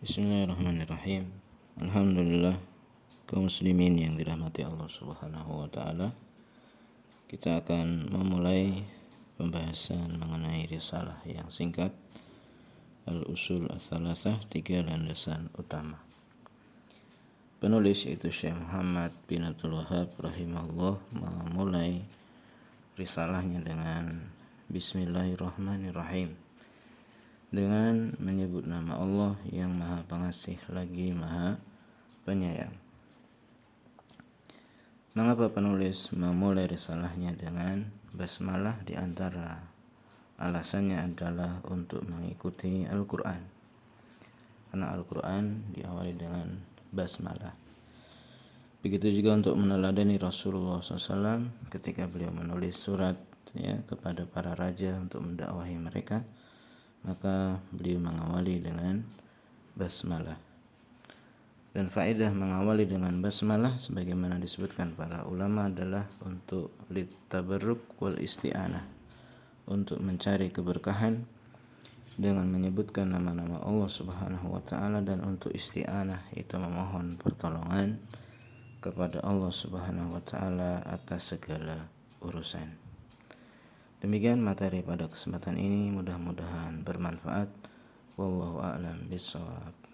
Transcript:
Bismillahirrahmanirrahim. Alhamdulillah kaum muslimin yang dirahmati Allah Subhanahu wa taala. Kita akan memulai pembahasan mengenai risalah yang singkat Al-Usul Ats-Tsalatsah, tiga landasan utama. Penulis yaitu Syekh Muhammad bin Abdul Wahab rahimahullah memulai risalahnya dengan Bismillahirrahmanirrahim dengan menyebut nama Allah yang Maha Pengasih lagi Maha Penyayang. Mengapa penulis memulai risalahnya dengan basmalah di antara alasannya adalah untuk mengikuti Al-Quran. Karena Al-Quran diawali dengan basmalah. Begitu juga untuk meneladani Rasulullah SAW ketika beliau menulis surat ya kepada para raja untuk mendakwahi mereka maka beliau mengawali dengan basmalah dan faedah mengawali dengan basmalah sebagaimana disebutkan para ulama adalah untuk litabarruk wal isti'anah untuk mencari keberkahan dengan menyebutkan nama-nama Allah Subhanahu wa taala dan untuk isti'anah itu memohon pertolongan kepada Allah Subhanahu wa taala atas segala urusan. Demikian materi pada kesempatan ini mudah-mudahan bermanfaat. Wallahu a'lam bishawab.